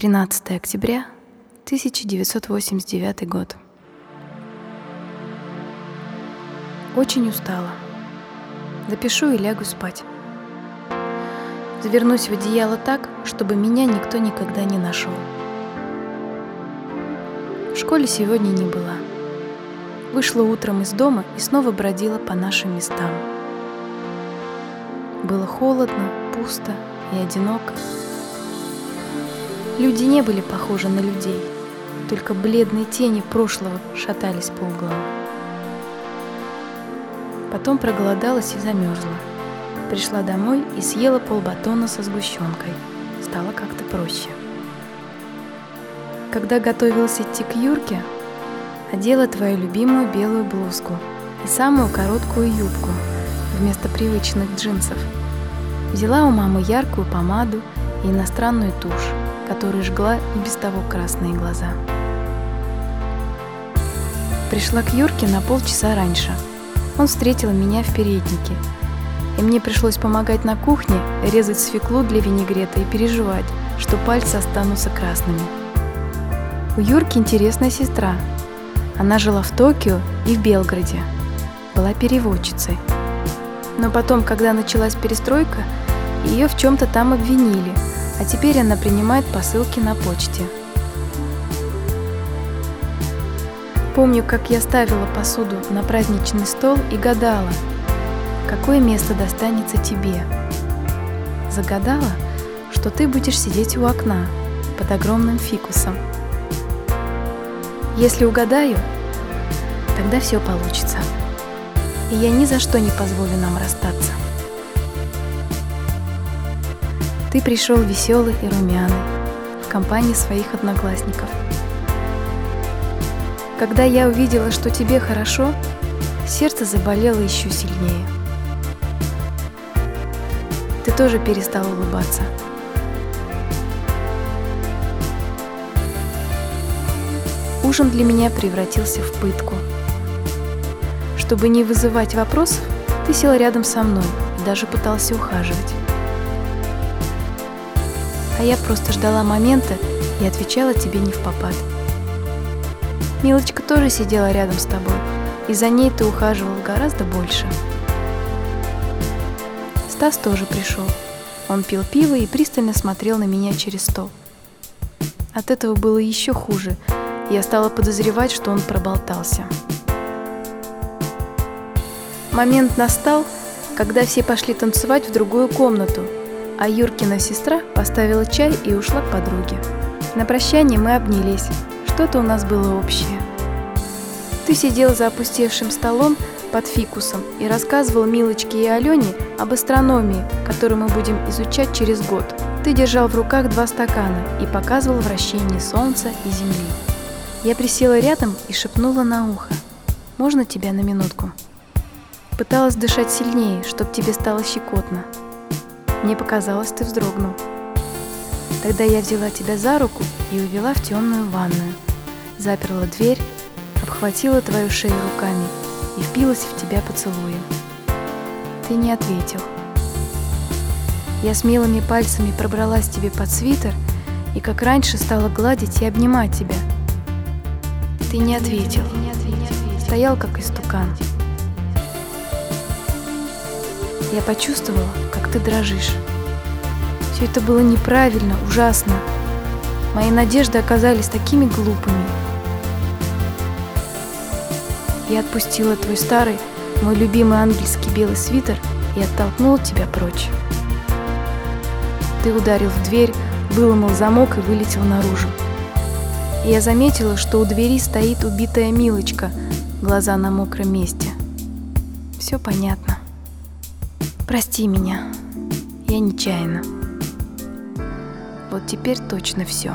13 октября 1989 год. Очень устала. Запишу и лягу спать. Завернусь в одеяло так, чтобы меня никто никогда не нашел. В школе сегодня не была. Вышла утром из дома и снова бродила по нашим местам. Было холодно, пусто и одиноко. Люди не были похожи на людей, только бледные тени прошлого шатались по углам. Потом проголодалась и замерзла. Пришла домой и съела полбатона со сгущенкой. Стало как-то проще. Когда готовилась идти к Юрке, одела твою любимую белую блузку и самую короткую юбку вместо привычных джинсов. Взяла у мамы яркую помаду и иностранную тушь который жгла и без того красные глаза. Пришла к Юрке на полчаса раньше. Он встретил меня в переднике, и мне пришлось помогать на кухне резать свеклу для винегрета и переживать, что пальцы останутся красными. У Юрки интересная сестра. Она жила в Токио и в Белграде. Была переводчицей. Но потом, когда началась перестройка, ее в чем-то там обвинили – а теперь она принимает посылки на почте. Помню, как я ставила посуду на праздничный стол и гадала, какое место достанется тебе. Загадала, что ты будешь сидеть у окна под огромным фикусом. Если угадаю, тогда все получится. И я ни за что не позволю нам расстаться. Ты пришел веселый и румяный, в компании своих одноклассников. Когда я увидела, что тебе хорошо, сердце заболело еще сильнее. Ты тоже перестал улыбаться. Ужин для меня превратился в пытку. Чтобы не вызывать вопросов, ты сел рядом со мной и даже пытался ухаживать а я просто ждала момента и отвечала тебе не в попад. Милочка тоже сидела рядом с тобой, и за ней ты ухаживал гораздо больше. Стас тоже пришел. Он пил пиво и пристально смотрел на меня через стол. От этого было еще хуже. Я стала подозревать, что он проболтался. Момент настал, когда все пошли танцевать в другую комнату, а Юркина сестра поставила чай и ушла к подруге. На прощание мы обнялись, что-то у нас было общее. Ты сидел за опустевшим столом под фикусом и рассказывал Милочке и Алене об астрономии, которую мы будем изучать через год. Ты держал в руках два стакана и показывал вращение Солнца и Земли. Я присела рядом и шепнула на ухо. «Можно тебя на минутку?» Пыталась дышать сильнее, чтобы тебе стало щекотно. Мне показалось, ты вздрогнул. Тогда я взяла тебя за руку и увела в темную ванную. Заперла дверь, обхватила твою шею руками и впилась в тебя поцелуем. Ты не ответил. Я смелыми пальцами пробралась тебе под свитер и, как раньше, стала гладить и обнимать тебя. Ты не ответил. Стоял, как истукан. Я почувствовала, как ты дрожишь. Все это было неправильно, ужасно. Мои надежды оказались такими глупыми. Я отпустила твой старый, мой любимый ангельский белый свитер и оттолкнула тебя прочь. Ты ударил в дверь, выломал замок и вылетел наружу. Я заметила, что у двери стоит убитая Милочка, глаза на мокром месте. Все понятно. Прости меня. Я нечаянно. Вот теперь точно все.